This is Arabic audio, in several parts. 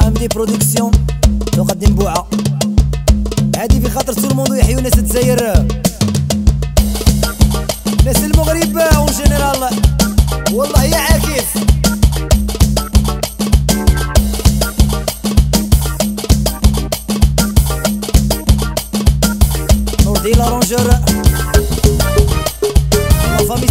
دي برودكسيون. تقدم بوعة. هادي في خاطر سول الموندو يحيو ناس تسير ناس المغرب اون جينيرال. والله يا عاكف. نور دي لارونجور لا فامي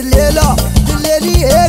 الليلة الليلي